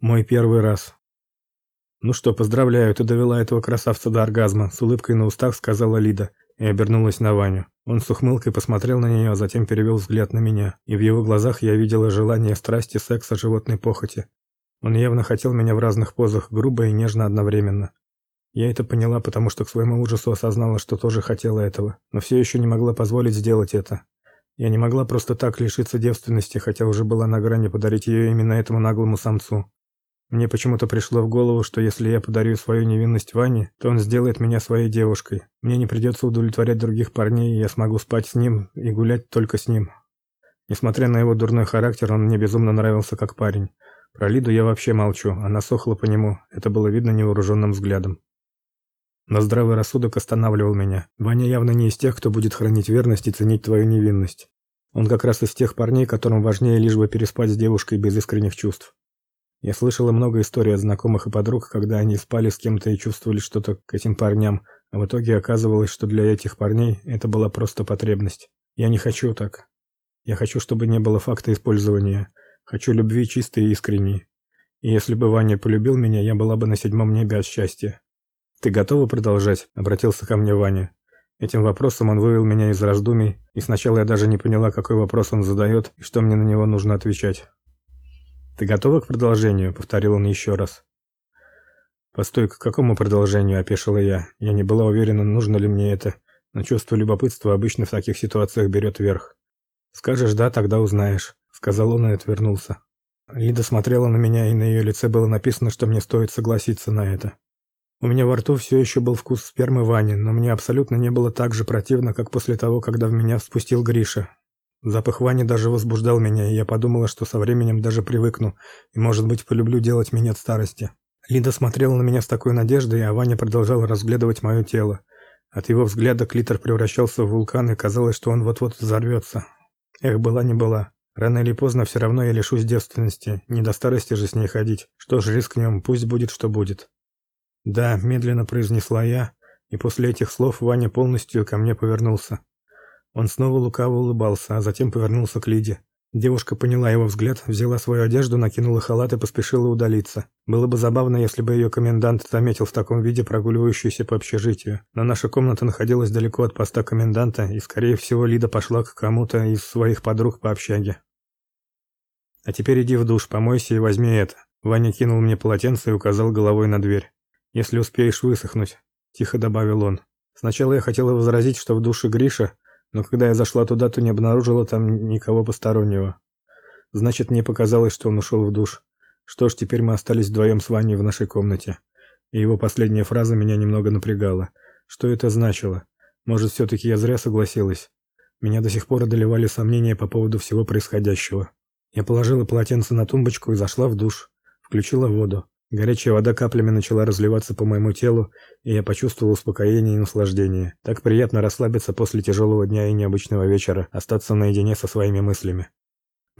Мой первый раз. Ну что, поздравляю, ты довела этого красавца до оргазма, с улыбкой на устах сказала Лида и обернулась на Ваню. Он с ухмылкой посмотрел на нее, а затем перевел взгляд на меня, и в его глазах я видела желание страсти, секса, животной похоти. Он явно хотел меня в разных позах, грубо и нежно одновременно. Я это поняла, потому что к своему ужасу осознала, что тоже хотела этого, но все еще не могла позволить сделать это. Я не могла просто так лишиться девственности, хотя уже была на грани подарить ее именно этому наглому самцу. Мне почему-то пришло в голову, что если я подарю свою невинность Ване, то он сделает меня своей девушкой. Мне не придется удовлетворять других парней, и я смогу спать с ним и гулять только с ним. Несмотря на его дурной характер, он мне безумно нравился как парень. Про Лиду я вообще молчу, она сохла по нему, это было видно невооруженным взглядом. Но здравый рассудок останавливал меня. Ваня явно не из тех, кто будет хранить верность и ценить твою невинность. Он как раз из тех парней, которым важнее лишь бы переспать с девушкой без искренних чувств. Я слышала много историй от знакомых и подруг, когда они спали с кем-то и чувствовали что-то к этим парням, а в итоге оказывалось, что для этих парней это была просто потребность. Я не хочу так. Я хочу, чтобы не было факта использования. Хочу любви чистой и искренней. И если бы Ваня полюбил меня, я была бы на седьмом небе от счастья. Ты готова продолжать? обратился ко мне Ваня. Этим вопросом он вывел меня из раздумий, и сначала я даже не поняла, какой вопрос он задает и что мне на него нужно отвечать. Ты готова к продолжению, повторил он еще раз. Постой, к какому продолжению, опешила я. Я не была уверена, нужно ли мне это, но чувство любопытства обычно в таких ситуациях берет верх. Скажешь да, тогда узнаешь, сказал он и отвернулся. Лида смотрела на меня, и на ее лице было написано, что мне стоит согласиться на это. У меня во рту все еще был вкус спермы Вани, но мне абсолютно не было так же противно, как после того, когда в меня спустил Гриша. Запах Вани даже возбуждал меня, и я подумала, что со временем даже привыкну и, может быть, полюблю делать минет старости. Лида смотрела на меня с такой надеждой, а Ваня продолжал разглядывать мое тело. От его взгляда клитор превращался в вулкан, и казалось, что он вот-вот взорвется. Эх, была не была. Рано или поздно все равно я лишусь девственности, не до старости же с ней ходить. Что ж, рискнем, пусть будет, что будет. Да, медленно произнесла я, и после этих слов Ваня полностью ко мне повернулся. Он снова лукаво улыбался, а затем повернулся к Лиде. Девушка поняла его взгляд, взяла свою одежду, накинула халат и поспешила удалиться. Было бы забавно, если бы ее комендант заметил в таком виде прогуливающуюся по общежитию. Но наша комната находилась далеко от поста коменданта, и, скорее всего, Лида пошла к кому-то из своих подруг по общаге. «А теперь иди в душ, помойся и возьми это». Ваня кинул мне полотенце и указал головой на дверь. «Если успеешь высохнуть», – тихо добавил он. Сначала я хотела возразить, что в душе Гриша, но когда я зашла туда, то не обнаружила там никого постороннего. Значит, мне показалось, что он ушел в душ. Что ж, теперь мы остались вдвоем с Ваней в нашей комнате. И его последняя фраза меня немного напрягала. Что это значило? Может, все таки я зря согласилась? Меня до сих пор одолевали сомнения по поводу всего происходящего. Я положила полотенце на тумбочку и зашла в душ. Включила воду. Горячая вода каплями начала разливаться по моему телу, и я почувствовал успокоение и наслаждение. Так приятно расслабиться после тяжелого дня и необычного вечера, остаться наедине со своими мыслями.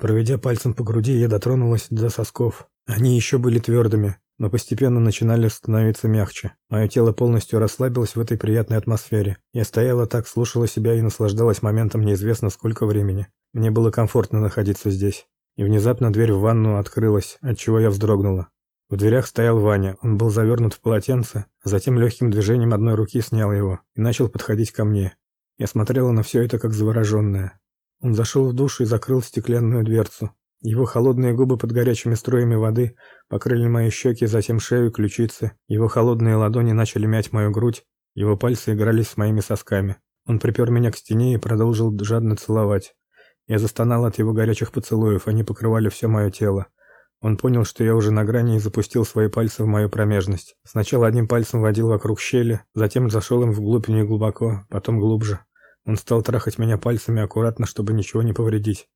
Проведя пальцем по груди, я дотронулась до сосков. Они еще были твердыми, но постепенно начинали становиться мягче. Мое тело полностью расслабилось в этой приятной атмосфере. Я стояла так, слушала себя и наслаждалась моментом неизвестно сколько времени. Мне было комфортно находиться здесь. И внезапно дверь в ванну открылась, от чего я вздрогнула. В дверях стоял Ваня. Он был завернут в полотенце, затем легким движением одной руки снял его и начал подходить ко мне. Я смотрела на все это как завороженная. Он зашел в душ и закрыл стеклянную дверцу. Его холодные губы под горячими струями воды покрыли мои щеки, затем шею и ключицы. Его холодные ладони начали мять мою грудь. Его пальцы игрались с моими сосками. Он припер меня к стене и продолжил жадно целовать. Я застонал от его горячих поцелуев, они покрывали все мое тело. Он понял, что я уже на грани и запустил свои пальцы в мою промежность. Сначала одним пальцем водил вокруг щели, затем зашел им вглубь нее глубоко, потом глубже. Он стал трахать меня пальцами аккуратно, чтобы ничего не повредить.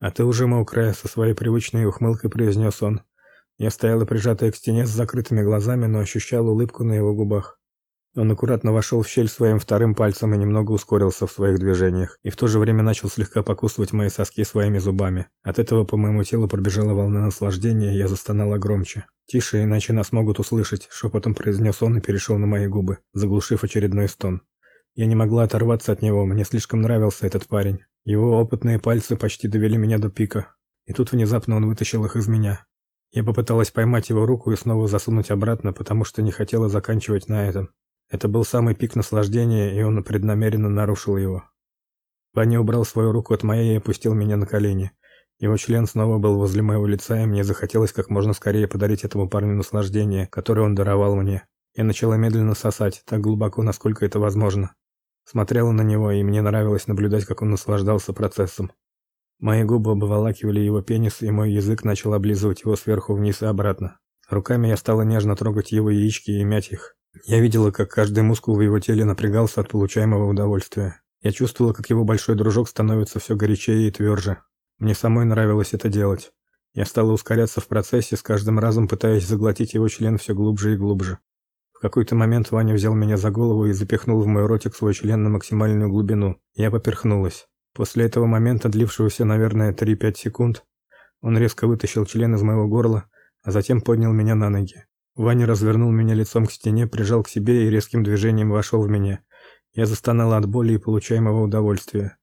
«А ты уже мокрая», — со своей привычной ухмылкой произнес он. Я стояла прижатая к стене с закрытыми глазами, но ощущала улыбку на его губах. Он аккуратно вошел в щель своим вторым пальцем и немного ускорился в своих движениях, и в то же время начал слегка покусывать мои соски своими зубами. От этого по моему телу пробежала волна наслаждения, и я застонала громче. «Тише, иначе нас могут услышать», — шепотом произнес он и перешел на мои губы, заглушив очередной стон. Я не могла оторваться от него, мне слишком нравился этот парень. Его опытные пальцы почти довели меня до пика. И тут внезапно он вытащил их из меня. Я попыталась поймать его руку и снова засунуть обратно, потому что не хотела заканчивать на этом. Это был самый пик наслаждения, и он преднамеренно нарушил его. Ваня убрал свою руку от моей и опустил меня на колени. Его член снова был возле моего лица, и мне захотелось как можно скорее подарить этому парню наслаждение, которое он даровал мне. Я начала медленно сосать, так глубоко, насколько это возможно. Смотрела на него, и мне нравилось наблюдать, как он наслаждался процессом. Мои губы обволакивали его пенис, и мой язык начал облизывать его сверху вниз и обратно. Руками я стала нежно трогать его яички и мять их. Я видела, как каждый мускул в его теле напрягался от получаемого удовольствия. Я чувствовала, как его большой дружок становится все горячее и тверже. Мне самой нравилось это делать. Я стала ускоряться в процессе, с каждым разом пытаясь заглотить его член все глубже и глубже. В какой-то момент Ваня взял меня за голову и запихнул в мой ротик свой член на максимальную глубину. Я поперхнулась. После этого момента, длившегося, наверное, 3-5 секунд, он резко вытащил член из моего горла, а затем поднял меня на ноги. Ваня развернул меня лицом к стене, прижал к себе и резким движением вошел в меня. Я застонала от боли и получаемого удовольствия.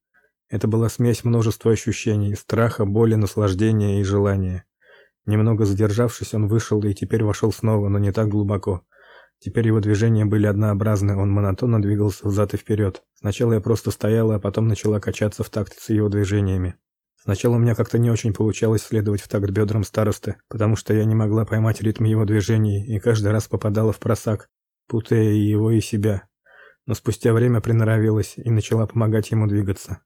Это была смесь множества ощущений: страха, боли, наслаждения и желания. Немного задержавшись, он вышел и теперь вошел снова, но не так глубоко. Теперь его движения были однообразны, он монотонно двигался взад и вперед. Сначала я просто стояла, а потом начала качаться в такт с его движениями. Сначала у меня как-то не очень получалось следовать в такт бедрам старосты, потому что я не могла поймать ритм его движений и каждый раз попадала в просак, путая и его, и себя. Но спустя время приноровилась и начала помогать ему двигаться.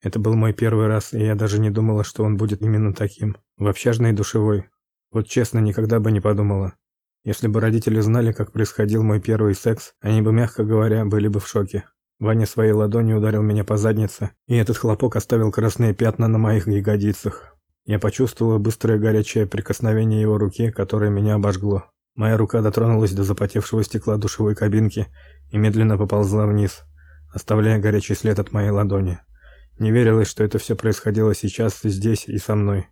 Это был мой первый раз, и я даже не думала, что он будет именно таким, в общажной душевой. Вот честно, никогда бы не подумала. Если бы родители знали, как происходил мой первый секс, они бы, мягко говоря, были бы в шоке. Ваня своей ладонью ударил меня по заднице, и этот хлопок оставил красные пятна на моих ягодицах. Я почувствовала быстрое горячее прикосновение его руки, которое меня обожгло. Моя рука дотронулась до запотевшего стекла душевой кабинки и медленно поползла вниз, оставляя горячий след от моей ладони. Не верилось, что это все происходило сейчас здесь и со мной.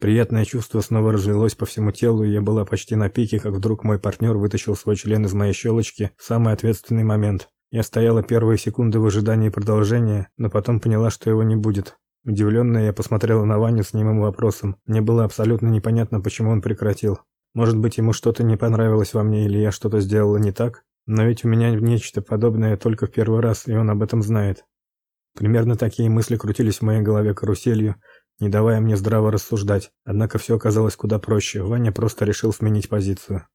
Приятное чувство снова разлилось по всему телу, и я была почти на пике, как вдруг мой партнер вытащил свой член из моей щелочки в самый ответственный момент. Я стояла первые секунды в ожидании продолжения, но потом поняла, что его не будет. Удивленная, я посмотрела на Ваню с немым вопросом. Мне было абсолютно непонятно, почему он прекратил. Может быть, ему что-то не понравилось во мне или я что-то сделала не так? Но ведь у меня нечто подобное только в первый раз, и он об этом знает. Примерно такие мысли крутились в моей голове каруселью, не давая мне здраво рассуждать. Однако все оказалось куда проще. Ваня просто решил сменить позицию.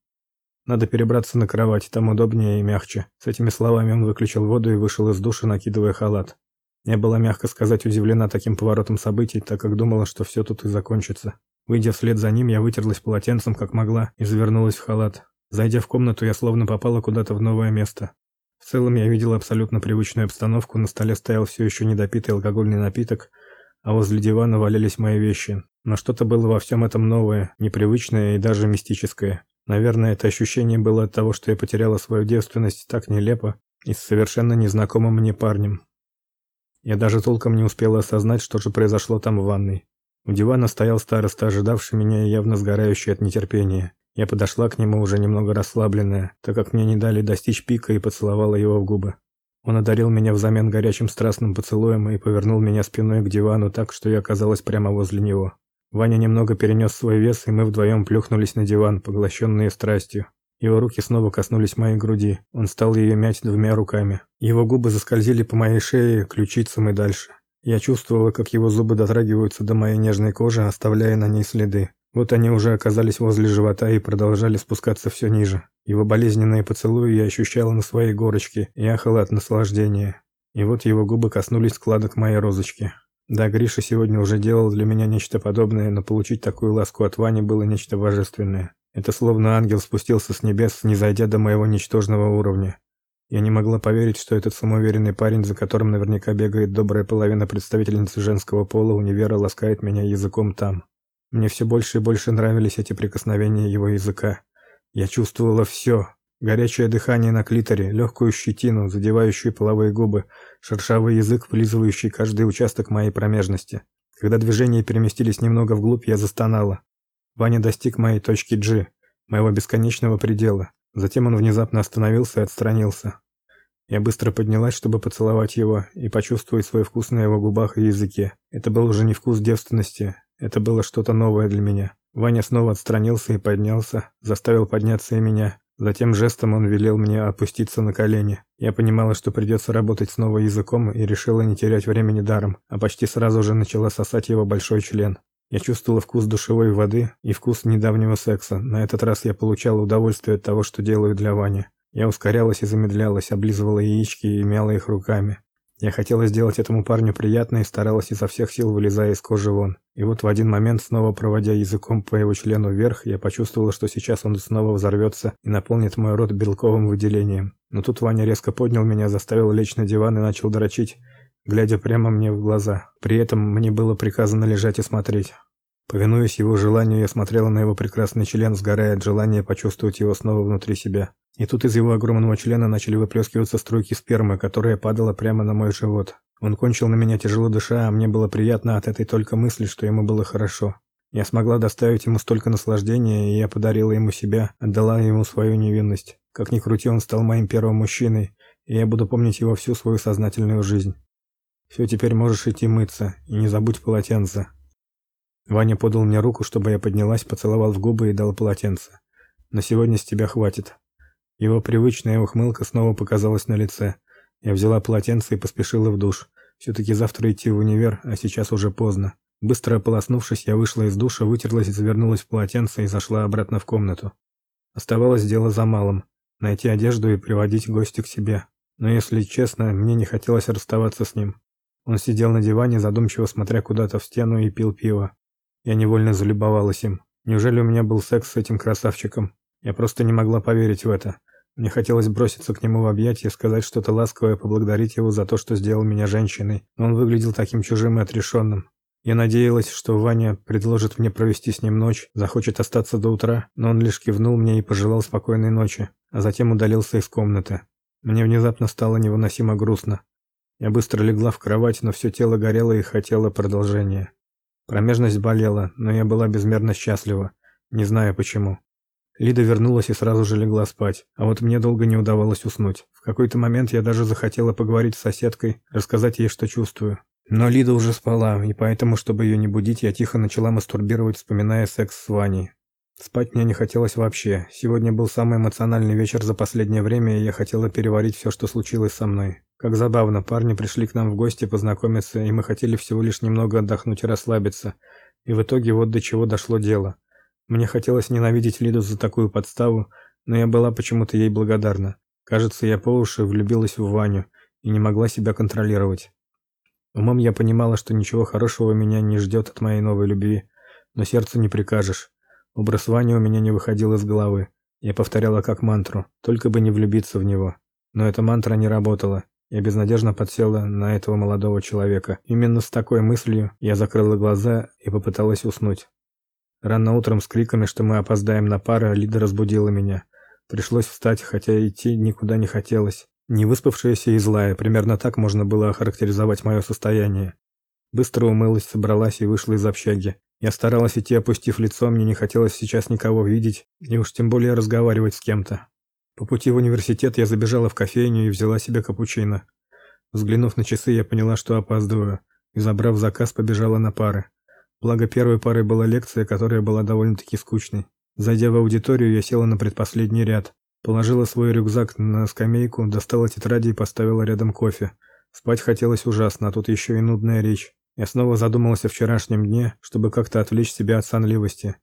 Надо перебраться на кровать, там удобнее и мягче. С этими словами он выключил воду и вышел из душа, накидывая халат. Я была, мягко сказать, удивлена таким поворотом событий, так как думала, что все тут и закончится. Выйдя вслед за ним, я вытерлась полотенцем, как могла, и завернулась в халат. Зайдя в комнату, я словно попала куда-то в новое место. В целом я видела абсолютно привычную обстановку, на столе стоял все еще недопитый алкогольный напиток, а возле дивана валялись мои вещи. Но что-то было во всем этом новое, непривычное и даже мистическое. Наверное, это ощущение было от того, что я потеряла свою девственность так нелепо и с совершенно незнакомым мне парнем. Я даже толком не успела осознать, что же произошло там в ванной. У дивана стоял староста, ожидавший меня и явно сгорающий от нетерпения. Я подошла к нему уже немного расслабленная, так как мне не дали достичь пика и поцеловала его в губы. Он одарил меня взамен горячим страстным поцелуем и повернул меня спиной к дивану так, что я оказалась прямо возле него. Ваня немного перенес свой вес, и мы вдвоем плюхнулись на диван, поглощенные страстью. Его руки снова коснулись моей груди. Он стал ее мять двумя руками. Его губы заскользили по моей шее, ключицам и дальше. Я чувствовала, как его зубы дотрагиваются до моей нежной кожи, оставляя на ней следы. Вот они уже оказались возле живота и продолжали спускаться все ниже. Его болезненные поцелуи я ощущала на своей горочке и ахала от наслаждения. И вот его губы коснулись складок моей розочки. Да, Гриша сегодня уже делал для меня нечто подобное, но получить такую ласку от Вани было нечто божественное. Это словно ангел спустился с небес, не зайдя до моего ничтожного уровня. Я не могла поверить, что этот самоуверенный парень, за которым наверняка бегает добрая половина представительниц женского пола универа, ласкает меня языком там. Мне все больше и больше нравились эти прикосновения его языка. Я чувствовала все. Горячее дыхание на клиторе, легкую щетину, задевающую половые губы, шершавый язык, влизывающий каждый участок моей промежности. Когда движения переместились немного вглубь, я застонала. Ваня достиг моей точки G, моего бесконечного предела. Затем он внезапно остановился и отстранился. Я быстро поднялась, чтобы поцеловать его и почувствовать свой вкус на его губах и языке. Это был уже не вкус девственности, это было что-то новое для меня. Ваня снова отстранился и поднялся, заставил подняться и меня. Затем жестом он велел мне опуститься на колени. Я понимала, что придется работать снова языком и решила не терять времени даром, а почти сразу же начала сосать его большой член. Я чувствовала вкус душевой воды и вкус недавнего секса. На этот раз я получала удовольствие от того, что делаю для Вани. Я ускорялась и замедлялась, облизывала яички и мяла их руками. Я хотела сделать этому парню приятно и старалась изо всех сил вылезая из кожи вон. И вот в один момент, снова проводя языком по его члену вверх, я почувствовала, что сейчас он снова взорвется и наполнит мой рот белковым выделением. Но тут Ваня резко поднял меня, заставил лечь на диван и начал дрочить, глядя прямо мне в глаза. При этом мне было приказано лежать и смотреть. Повинуясь его желанию, я смотрела на его прекрасный член, сгорая от желания почувствовать его снова внутри себя. И тут из его огромного члена начали выплескиваться струйки спермы, которая падала прямо на мой живот. Он кончил на меня тяжело дыша, а мне было приятно от этой только мысли, что ему было хорошо. Я смогла доставить ему столько наслаждения, и я подарила ему себя, отдала ему свою невинность. Как ни крути, он стал моим первым мужчиной, и я буду помнить его всю свою сознательную жизнь. Все, теперь можешь идти мыться, и не забудь полотенце. Ваня подал мне руку, чтобы я поднялась, поцеловал в губы и дал полотенце. На сегодня с тебя хватит. Его привычная ухмылка снова показалась на лице. Я взяла полотенце и поспешила в душ. все таки завтра идти в универ, а сейчас уже поздно. Быстро ополоснувшись, я вышла из душа, вытерлась и завернулась в полотенце и зашла обратно в комнату. Оставалось дело за малым найти одежду и приводить гостя к себе. Но если честно, мне не хотелось расставаться с ним. Он сидел на диване, задумчиво смотря куда-то в стену и пил пиво. Я невольно залюбовалась им. Неужели у меня был секс с этим красавчиком? Я просто не могла поверить в это. Мне хотелось броситься к нему в объятия, сказать что-то ласковое, поблагодарить его за то, что сделал меня женщиной. Но он выглядел таким чужим и отрешенным. Я надеялась, что Ваня предложит мне провести с ним ночь, захочет остаться до утра, но он лишь кивнул мне и пожелал спокойной ночи, а затем удалился из комнаты. Мне внезапно стало невыносимо грустно. Я быстро легла в кровать, но все тело горело и хотело продолжения. Промежность болела, но я была безмерно счастлива, не знаю почему. Лида вернулась и сразу же легла спать, а вот мне долго не удавалось уснуть. В какой-то момент я даже захотела поговорить с соседкой, рассказать ей, что чувствую. Но Лида уже спала, и поэтому, чтобы ее не будить, я тихо начала мастурбировать, вспоминая секс с Ваней. Спать мне не хотелось вообще. Сегодня был самый эмоциональный вечер за последнее время, и я хотела переварить все, что случилось со мной. Как забавно, парни пришли к нам в гости познакомиться, и мы хотели всего лишь немного отдохнуть и расслабиться. И в итоге вот до чего дошло дело. Мне хотелось ненавидеть Лиду за такую подставу, но я была почему-то ей благодарна. Кажется, я по уши влюбилась в Ваню и не могла себя контролировать. Умом я понимала, что ничего хорошего меня не ждет от моей новой любви, но сердцу не прикажешь. Образ Вани у меня не выходил из головы. Я повторяла как мантру, только бы не влюбиться в него. Но эта мантра не работала. Я безнадежно подсела на этого молодого человека. Именно с такой мыслью я закрыла глаза и попыталась уснуть. Рано утром с криками, что мы опоздаем на пару, Лида разбудила меня. Пришлось встать, хотя идти никуда не хотелось. Не выспавшаяся и злая, примерно так можно было охарактеризовать мое состояние. Быстро умылась, собралась и вышла из общаги. Я старалась идти, опустив лицо, мне не хотелось сейчас никого видеть, и уж тем более разговаривать с кем-то. По пути в университет я забежала в кофейню и взяла себе капучино. Взглянув на часы, я поняла, что опаздываю, и забрав заказ, побежала на пары. Благо первой парой была лекция, которая была довольно-таки скучной. Зайдя в аудиторию, я села на предпоследний ряд, положила свой рюкзак на скамейку, достала тетради и поставила рядом кофе. Спать хотелось ужасно, а тут еще и нудная речь. Я снова задумалась о вчерашнем дне, чтобы как-то отвлечь себя от сонливости.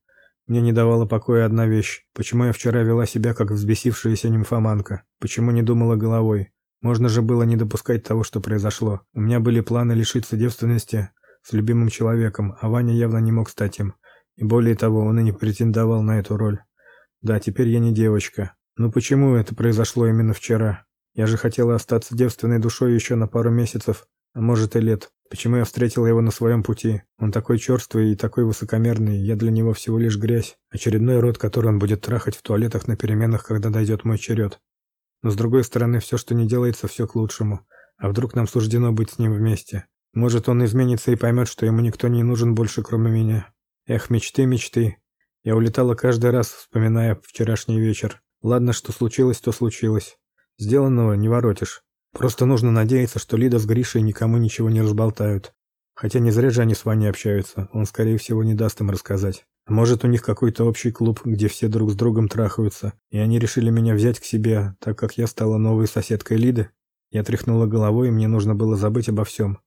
Мне не давала покоя одна вещь. Почему я вчера вела себя как взбесившаяся нимфоманка? Почему не думала головой? Можно же было не допускать того, что произошло. У меня были планы лишиться девственности с любимым человеком, а Ваня явно не мог стать им. И более того, он и не претендовал на эту роль. Да, теперь я не девочка. Но почему это произошло именно вчера? Я же хотела остаться девственной душой еще на пару месяцев, а может и лет. Почему я встретила его на своем пути? Он такой черствый и такой высокомерный, я для него всего лишь грязь, очередной род, который он будет трахать в туалетах на переменах, когда дойдет мой черед. Но с другой стороны, все, что не делается, все к лучшему. А вдруг нам суждено быть с ним вместе? Может, он изменится и поймет, что ему никто не нужен больше, кроме меня. Эх, мечты, мечты. Я улетала каждый раз, вспоминая вчерашний вечер. Ладно, что случилось, то случилось. Сделанного не воротишь. Просто нужно надеяться, что Лида с Гришей никому ничего не разболтают. Хотя не зря же они с Ваней общаются. Он, скорее всего, не даст им рассказать. Может, у них какой-то общий клуб, где все друг с другом трахаются, и они решили меня взять к себе, так как я стала новой соседкой Лиды? Я тряхнула головой, и мне нужно было забыть обо всем.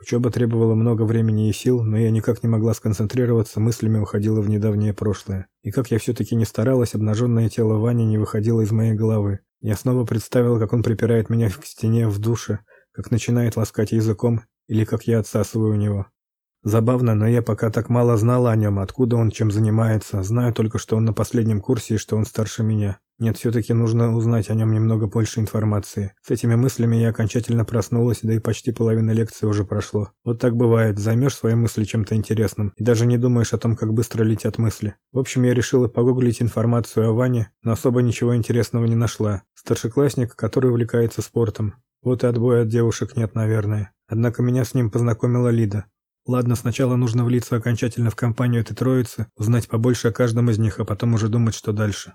Учеба требовала много времени и сил, но я никак не могла сконцентрироваться, мыслями уходила в недавнее прошлое. И как я все-таки не старалась, обнаженное тело Вани не выходило из моей головы. Я снова представила, как он припирает меня к стене в душе, как начинает ласкать языком, или как я отсасываю у него. Забавно, но я пока так мало знала о нем, откуда он чем занимается. Знаю только, что он на последнем курсе и что он старше меня. Нет, все-таки нужно узнать о нем немного больше информации. С этими мыслями я окончательно проснулась, да и почти половина лекции уже прошло. Вот так бывает, займешь свои мысли чем-то интересным и даже не думаешь о том, как быстро летят мысли. В общем, я решила погуглить информацию о Ване, но особо ничего интересного не нашла. Старшеклассник, который увлекается спортом. Вот и отбоя от девушек нет, наверное. Однако меня с ним познакомила Лида. Ладно, сначала нужно влиться окончательно в компанию этой троицы, узнать побольше о каждом из них, а потом уже думать, что дальше.